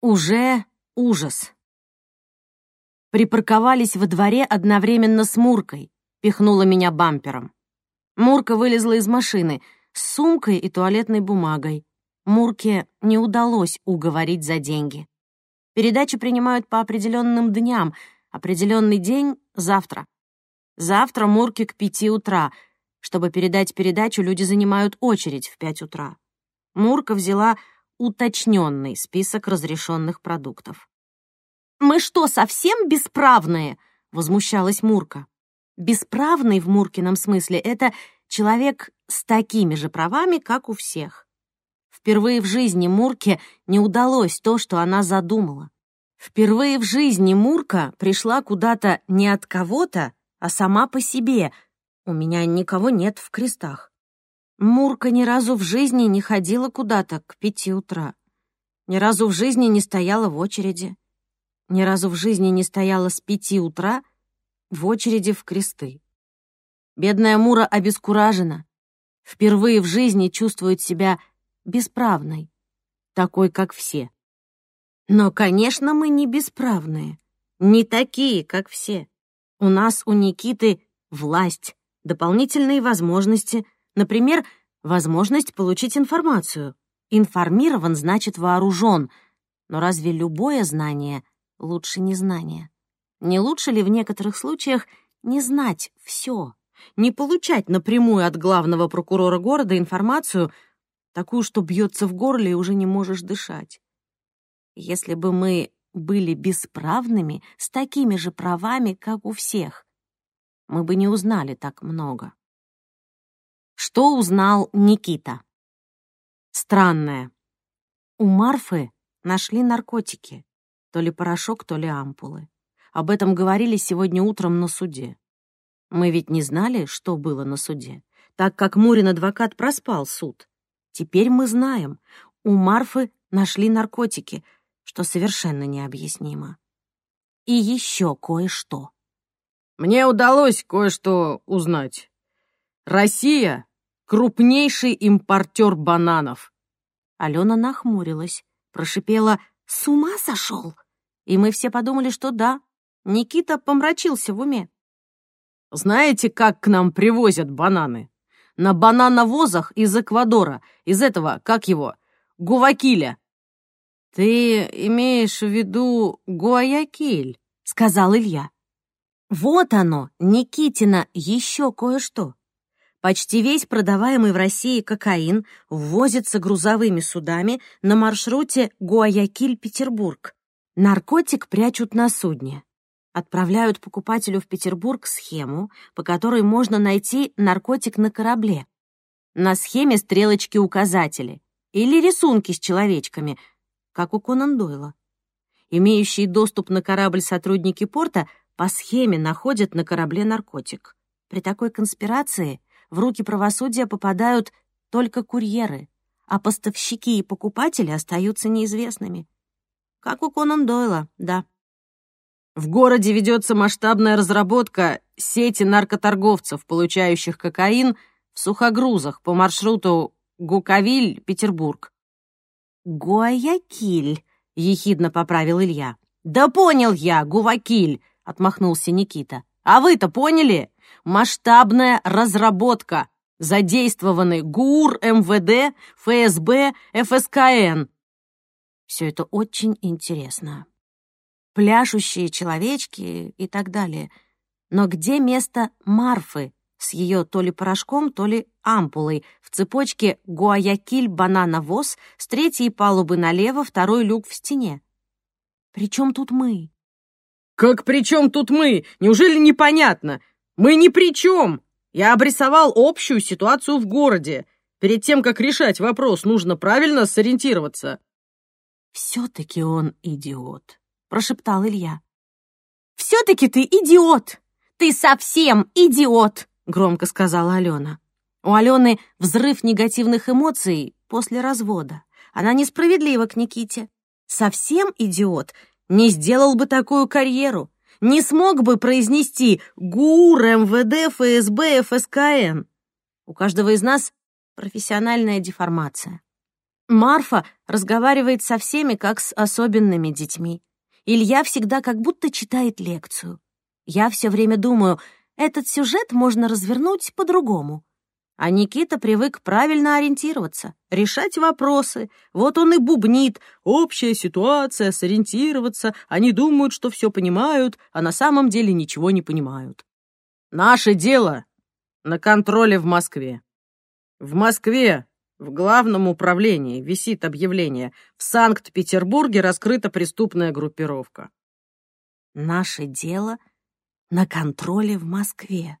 Уже ужас. Припарковались во дворе одновременно с Муркой, пихнула меня бампером. Мурка вылезла из машины с сумкой и туалетной бумагой. Мурке не удалось уговорить за деньги. Передачи принимают по определенным дням, определенный день — завтра. Завтра Мурке к пяти утра. Чтобы передать передачу, люди занимают очередь в пять утра. Мурка взяла уточненный список разрешенных продуктов. «Мы что, совсем бесправные?» — возмущалась Мурка. Бесправный в Муркином смысле — это человек с такими же правами, как у всех. Впервые в жизни Мурке не удалось то, что она задумала. Впервые в жизни Мурка пришла куда-то не от кого-то, а сама по себе. У меня никого нет в крестах. Мурка ни разу в жизни не ходила куда-то к пяти утра. Ни разу в жизни не стояла в очереди. Ни разу в жизни не стояла с пяти утра в очереди в кресты. Бедная Мура обескуражена. Впервые в жизни чувствует себя бесправной, такой, как все. Но, конечно, мы не бесправные, не такие, как все. У нас, у Никиты, власть, дополнительные возможности — Например, возможность получить информацию. Информирован значит вооружен. Но разве любое знание лучше незнания? Не лучше ли в некоторых случаях не знать все, не получать напрямую от главного прокурора города информацию, такую, что бьется в горле и уже не можешь дышать? Если бы мы были бесправными, с такими же правами, как у всех, мы бы не узнали так много. Что узнал Никита? Странное. У Марфы нашли наркотики. То ли порошок, то ли ампулы. Об этом говорили сегодня утром на суде. Мы ведь не знали, что было на суде, так как Мурин адвокат проспал суд. Теперь мы знаем, у Марфы нашли наркотики, что совершенно необъяснимо. И еще кое-что. Мне удалось кое-что узнать. Россия крупнейший импортер бананов». Алена нахмурилась, прошипела «С ума сошел?» И мы все подумали, что да, Никита помрачился в уме. «Знаете, как к нам привозят бананы? На банановозах из Эквадора, из этого, как его, Гувакиля». «Ты имеешь в виду Гуаякиль?» — сказал Илья. «Вот оно, Никитина, еще кое-что. Почти весь продаваемый в России кокаин ввозится грузовыми судами на маршруте Гуаякиль-Петербург. Наркотик прячут на судне. Отправляют покупателю в Петербург схему, по которой можно найти наркотик на корабле. На схеме стрелочки-указатели или рисунки с человечками, как у Конан Дойла. Имеющие доступ на корабль сотрудники порта по схеме находят на корабле наркотик. При такой конспирации в руки правосудия попадают только курьеры, а поставщики и покупатели остаются неизвестными. Как у Конан Дойла, да. В городе ведется масштабная разработка сети наркоторговцев, получающих кокаин в сухогрузах по маршруту Гуковиль-Петербург. «Гуаякиль», — ехидно поправил Илья. «Да понял я, Гувакиль», — отмахнулся Никита. «А вы-то поняли? Масштабная разработка. Задействованы ГУР, МВД, ФСБ, ФСКН. Все это очень интересно. Пляшущие человечки и так далее. Но где место Марфы с ее то ли порошком, то ли ампулой в цепочке Гуаякиль-банановоз с третьей палубы налево, второй люк в стене? При чем тут мы? «Как при чем тут мы? Неужели непонятно? Мы ни при чем! Я обрисовал общую ситуацию в городе. Перед тем, как решать вопрос, нужно правильно сориентироваться». «Все-таки он идиот», — прошептал Илья. «Все-таки ты идиот! Ты совсем идиот!» — громко сказала Алена. У Алены взрыв негативных эмоций после развода. Она несправедлива к Никите. Совсем идиот не сделал бы такую карьеру не смог бы произнести ГУР, МВД, ФСБ, ФСКН. У каждого из нас профессиональная деформация. Марфа разговаривает со всеми, как с особенными детьми. Илья всегда как будто читает лекцию. Я все время думаю, этот сюжет можно развернуть по-другому. А Никита привык правильно ориентироваться, решать вопросы. Вот он и бубнит. Общая ситуация, сориентироваться. Они думают, что все понимают, а на самом деле ничего не понимают. Наше дело на контроле в Москве. В Москве, в главном управлении, висит объявление. В Санкт-Петербурге раскрыта преступная группировка. Наше дело на контроле в Москве.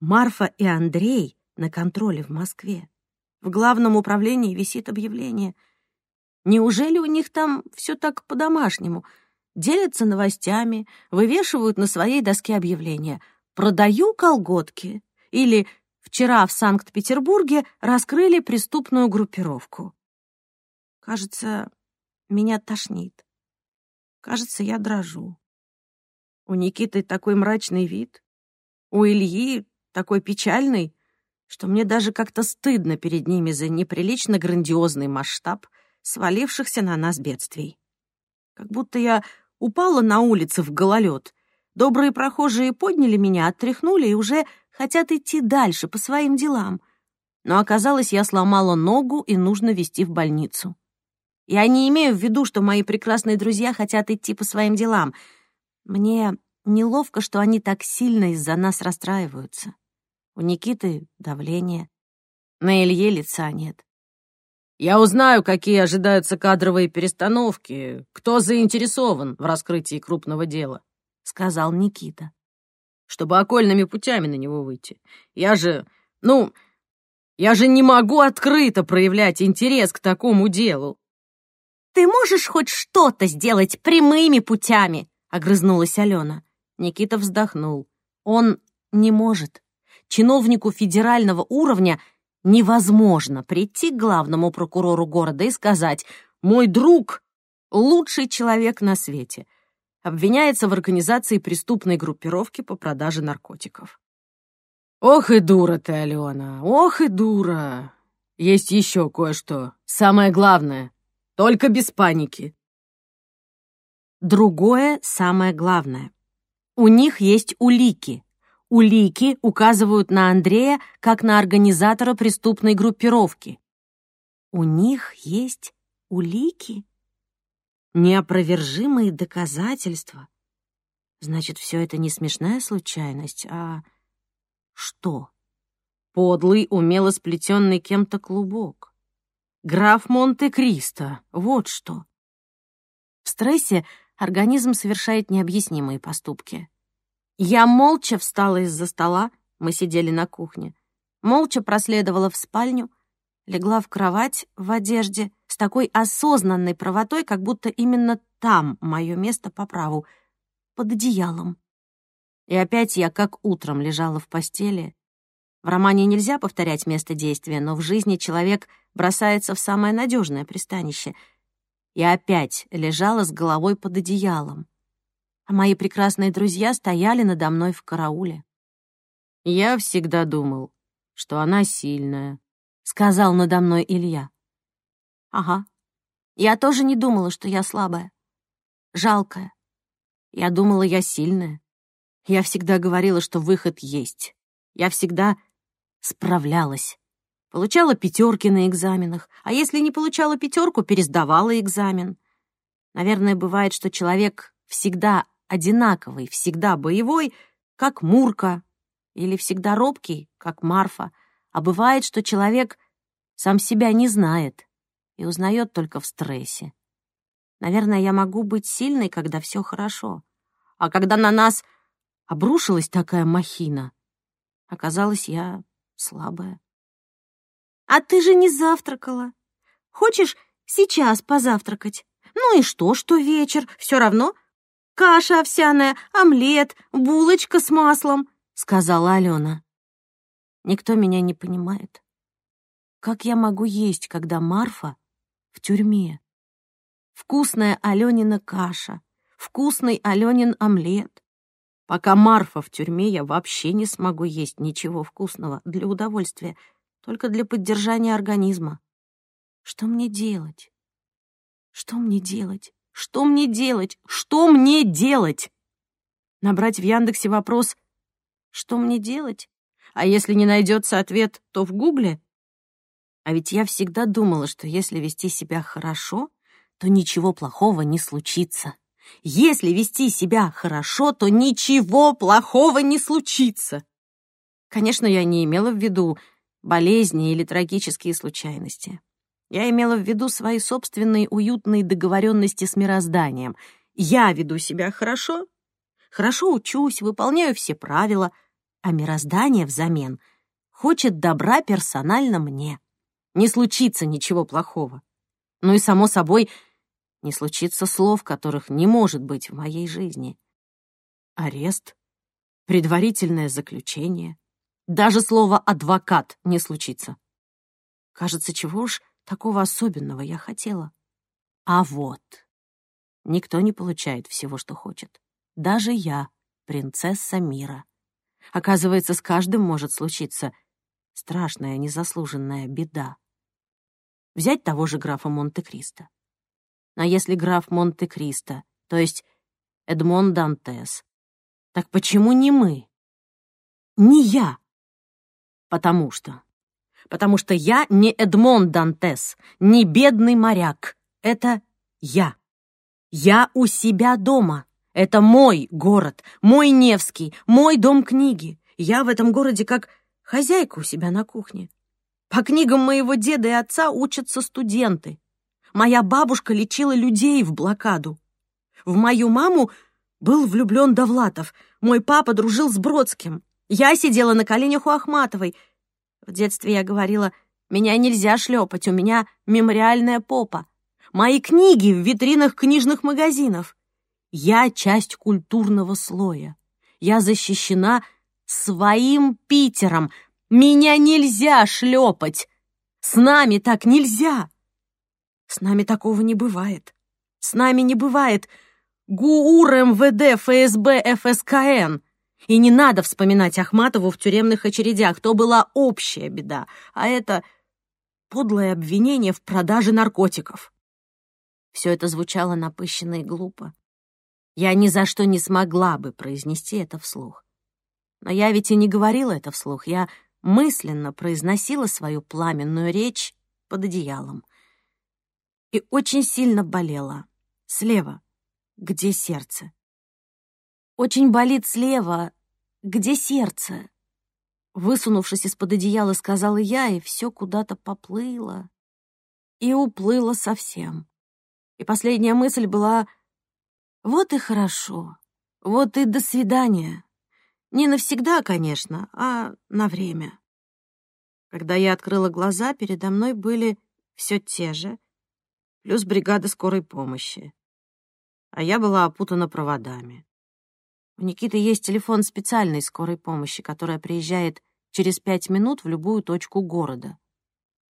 Марфа и Андрей на контроле в Москве. В главном управлении висит объявление. Неужели у них там все так по-домашнему? Делятся новостями, вывешивают на своей доске объявления «Продаю колготки» или «Вчера в Санкт-Петербурге раскрыли преступную группировку». Кажется, меня тошнит. Кажется, я дрожу. У Никиты такой мрачный вид, у Ильи такой печальный, что мне даже как-то стыдно перед ними за неприлично грандиозный масштаб свалившихся на нас бедствий. Как будто я упала на улице в гололед. Добрые прохожие подняли меня, оттряхнули и уже хотят идти дальше по своим делам. Но оказалось, я сломала ногу и нужно везти в больницу. Я не имею в виду, что мои прекрасные друзья хотят идти по своим делам. Мне неловко, что они так сильно из-за нас расстраиваются. У Никиты давление. На Илье лица нет. Я узнаю, какие ожидаются кадровые перестановки, кто заинтересован в раскрытии крупного дела, — сказал Никита. Чтобы окольными путями на него выйти. Я же, ну, я же не могу открыто проявлять интерес к такому делу. «Ты можешь хоть что-то сделать прямыми путями?» — огрызнулась Алена. Никита вздохнул. «Он не может чиновнику федерального уровня невозможно прийти к главному прокурору города и сказать «Мой друг — лучший человек на свете», обвиняется в организации преступной группировки по продаже наркотиков. «Ох и дура ты, Алена, ох и дура! Есть еще кое-что, самое главное, только без паники». Другое самое главное. У них есть улики, Улики указывают на Андрея как на организатора преступной группировки. У них есть улики? Неопровержимые доказательства? Значит, все это не смешная случайность, а что? Подлый, умело сплетенный кем-то клубок. Граф Монте-Кристо, вот что. В стрессе организм совершает необъяснимые поступки. Я молча встала из-за стола, мы сидели на кухне, молча проследовала в спальню, легла в кровать в одежде с такой осознанной правотой, как будто именно там мое место по праву, под одеялом. И опять я как утром лежала в постели. В романе нельзя повторять место действия, но в жизни человек бросается в самое надежное пристанище. И опять лежала с головой под одеялом а мои прекрасные друзья стояли надо мной в карауле. «Я всегда думал, что она сильная», — сказал надо мной Илья. «Ага. Я тоже не думала, что я слабая. Жалкая. Я думала, я сильная. Я всегда говорила, что выход есть. Я всегда справлялась. Получала пятерки на экзаменах, а если не получала пятерку, пересдавала экзамен. Наверное, бывает, что человек всегда одинаковый, всегда боевой, как Мурка, или всегда робкий, как Марфа, а бывает, что человек сам себя не знает и узнает только в стрессе. Наверное, я могу быть сильной, когда все хорошо, а когда на нас обрушилась такая махина, оказалось, я слабая. «А ты же не завтракала. Хочешь сейчас позавтракать? Ну и что, что вечер? Все равно каша овсяная, омлет, булочка с маслом», — сказала Алена. «Никто меня не понимает. Как я могу есть, когда Марфа в тюрьме? Вкусная Аленина каша, вкусный Аленин омлет. Пока Марфа в тюрьме, я вообще не смогу есть ничего вкусного для удовольствия, только для поддержания организма. Что мне делать? Что мне делать? Что мне делать? Что мне делать? Набрать в Яндексе вопрос «Что мне делать?» А если не найдется ответ, то в Гугле? А ведь я всегда думала, что если вести себя хорошо, то ничего плохого не случится. Если вести себя хорошо, то ничего плохого не случится. Конечно, я не имела в виду болезни или трагические случайности. Я имела в виду свои собственные уютные договоренности с мирозданием. Я веду себя хорошо, хорошо учусь, выполняю все правила, а мироздание взамен хочет добра персонально мне. Не случится ничего плохого. Ну и, само собой, не случится слов, которых не может быть в моей жизни. Арест, предварительное заключение, даже слово «адвокат» не случится. Кажется, чего уж Такого особенного я хотела. А вот. Никто не получает всего, что хочет. Даже я, принцесса мира. Оказывается, с каждым может случиться страшная, незаслуженная беда. Взять того же графа Монте-Кристо. А если граф Монте-Кристо, то есть Эдмон Дантес, так почему не мы? Не я. Потому что потому что я не Эдмон Дантес, не бедный моряк. Это я. Я у себя дома. Это мой город, мой Невский, мой дом книги. Я в этом городе как хозяйка у себя на кухне. По книгам моего деда и отца учатся студенты. Моя бабушка лечила людей в блокаду. В мою маму был влюблен Довлатов. Мой папа дружил с Бродским. Я сидела на коленях у Ахматовой. В детстве я говорила, меня нельзя шлепать, у меня мемориальная попа. Мои книги в витринах книжных магазинов. Я часть культурного слоя. Я защищена своим Питером. Меня нельзя шлепать. С нами так нельзя. С нами такого не бывает. С нами не бывает ГУР МВД ФСБ ФСКН. И не надо вспоминать Ахматову в тюремных очередях, то была общая беда, а это подлое обвинение в продаже наркотиков. Все это звучало напыщенно и глупо. Я ни за что не смогла бы произнести это вслух. Но я ведь и не говорила это вслух, я мысленно произносила свою пламенную речь под одеялом. И очень сильно болела. Слева, где сердце. Очень болит слева, где сердце?» Высунувшись из-под одеяла, сказала я, и все куда-то поплыло. И уплыло совсем. И последняя мысль была «Вот и хорошо, вот и до свидания». Не навсегда, конечно, а на время. Когда я открыла глаза, передо мной были все те же, плюс бригада скорой помощи. А я была опутана проводами. У Никиты есть телефон специальной скорой помощи, которая приезжает через пять минут в любую точку города.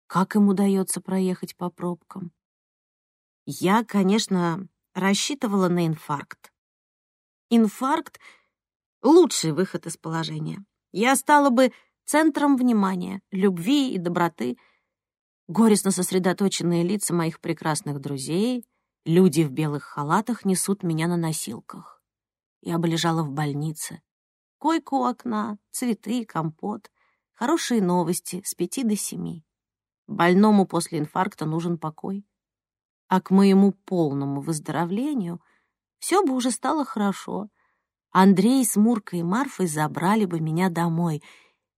Как им удается проехать по пробкам? Я, конечно, рассчитывала на инфаркт. Инфаркт — лучший выход из положения. Я стала бы центром внимания, любви и доброты. Горестно сосредоточенные лица моих прекрасных друзей, люди в белых халатах несут меня на носилках. Я бы лежала в больнице. Койка у окна, цветы, компот, хорошие новости с пяти до семи. Больному после инфаркта нужен покой. А к моему полному выздоровлению все бы уже стало хорошо. Андрей с Муркой и Марфой забрали бы меня домой,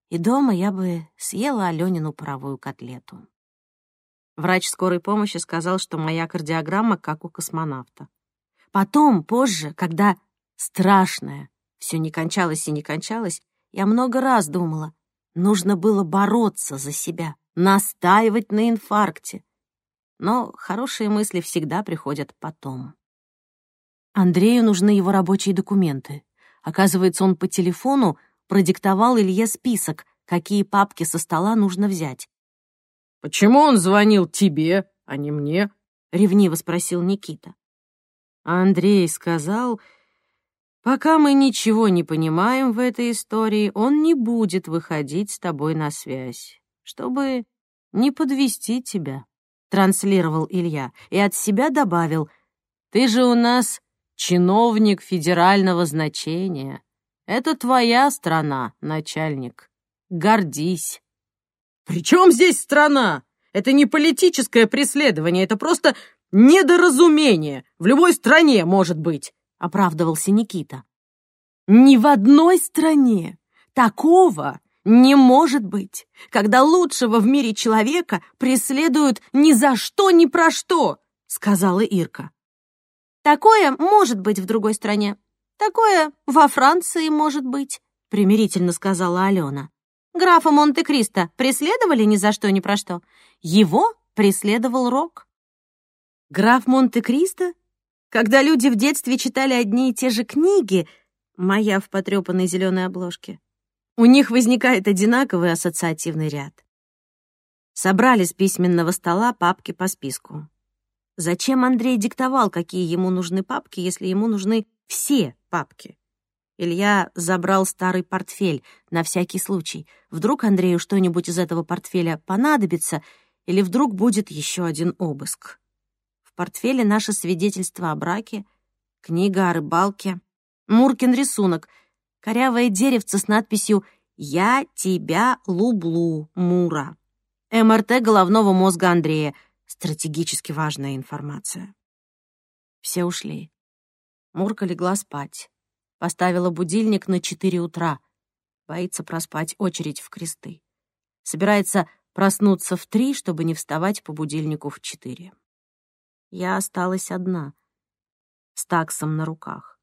и дома я бы съела Аленину паровую котлету. Врач скорой помощи сказал, что моя кардиограмма как у космонавта. Потом, позже, когда страшное. Все не кончалось и не кончалось. Я много раз думала, нужно было бороться за себя, настаивать на инфаркте. Но хорошие мысли всегда приходят потом. Андрею нужны его рабочие документы. Оказывается, он по телефону продиктовал Илье список, какие папки со стола нужно взять. «Почему он звонил тебе, а не мне?» — ревниво спросил Никита. Андрей сказал, Пока мы ничего не понимаем в этой истории, он не будет выходить с тобой на связь, чтобы не подвести тебя. транслировал Илья, и от себя добавил, «Ты же у нас чиновник федерального значения. Это твоя страна, начальник. Гордись». «При чем здесь страна? Это не политическое преследование, это просто недоразумение. В любой стране может быть», — оправдывался Никита. «Ни в одной стране такого не может быть, когда лучшего в мире человека преследуют ни за что, ни про что, сказала Ирка. Такое может быть в другой стране. Такое во Франции может быть, примирительно сказала Алена. Графа Монте-Кристо преследовали ни за что, ни про что. Его преследовал Рок. Граф Монте-Кристо? Когда люди в детстве читали одни и те же книги, моя в потрепанной зеленой обложке, у них возникает одинаковый ассоциативный ряд. Собрали с письменного стола папки по списку. Зачем Андрей диктовал, какие ему нужны папки, если ему нужны все папки? Илья забрал старый портфель на всякий случай. Вдруг Андрею что-нибудь из этого портфеля понадобится, или вдруг будет еще один обыск. В портфеле наше свидетельство о браке, книга о рыбалке, Муркин рисунок — корявое деревце с надписью «Я тебя люблю, Мура». МРТ головного мозга Андрея. Стратегически важная информация. Все ушли. Мурка легла спать. Поставила будильник на 4 утра. Боится проспать очередь в кресты. Собирается проснуться в три, чтобы не вставать по будильнику в четыре. Я осталась одна, с таксом на руках.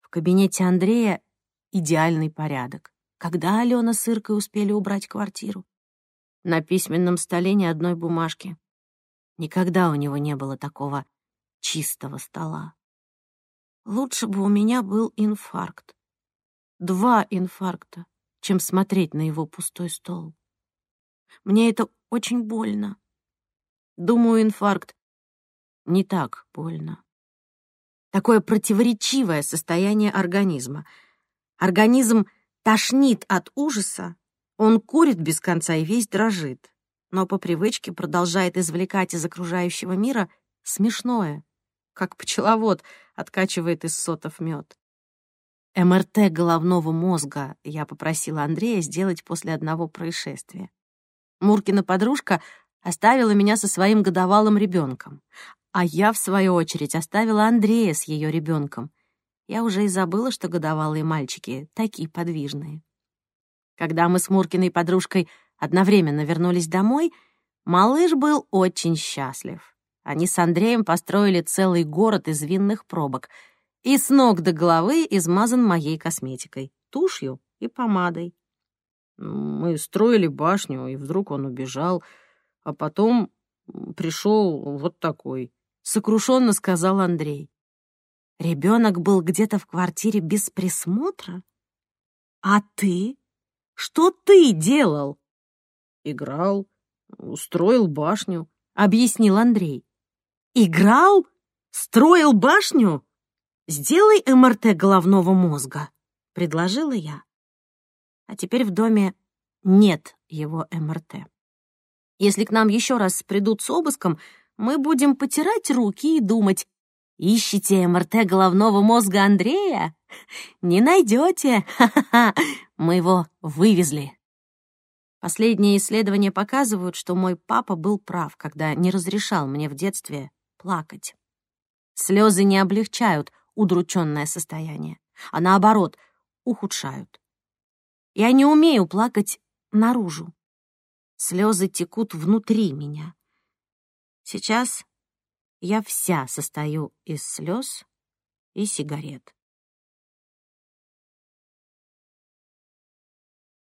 В кабинете Андрея идеальный порядок. Когда Алена с Иркой успели убрать квартиру? На письменном столе ни одной бумажки. Никогда у него не было такого чистого стола. Лучше бы у меня был инфаркт. Два инфаркта, чем смотреть на его пустой стол. Мне это очень больно. Думаю, инфаркт не так больно. Такое противоречивое состояние организма — Организм тошнит от ужаса, он курит без конца и весь дрожит, но по привычке продолжает извлекать из окружающего мира смешное, как пчеловод откачивает из сотов мед. МРТ головного мозга я попросила Андрея сделать после одного происшествия. Муркина подружка оставила меня со своим годовалым ребенком, а я, в свою очередь, оставила Андрея с ее ребенком — я уже и забыла, что годовалые мальчики такие подвижные. Когда мы с Муркиной подружкой одновременно вернулись домой, малыш был очень счастлив. Они с Андреем построили целый город из винных пробок и с ног до головы измазан моей косметикой, тушью и помадой. Мы строили башню, и вдруг он убежал, а потом пришел вот такой, — сокрушенно сказал Андрей. Ребенок был где-то в квартире без присмотра? А ты? Что ты делал? Играл, устроил башню, объяснил Андрей. Играл? Строил башню? Сделай МРТ головного мозга, предложила я. А теперь в доме нет его МРТ. Если к нам еще раз придут с обыском, мы будем потирать руки и думать, Ищете МРТ головного мозга Андрея? Не найдете. Мы его вывезли. Последние исследования показывают, что мой папа был прав, когда не разрешал мне в детстве плакать. Слезы не облегчают удрученное состояние, а наоборот, ухудшают. Я не умею плакать наружу. Слезы текут внутри меня. Сейчас я вся состою из слез и сигарет.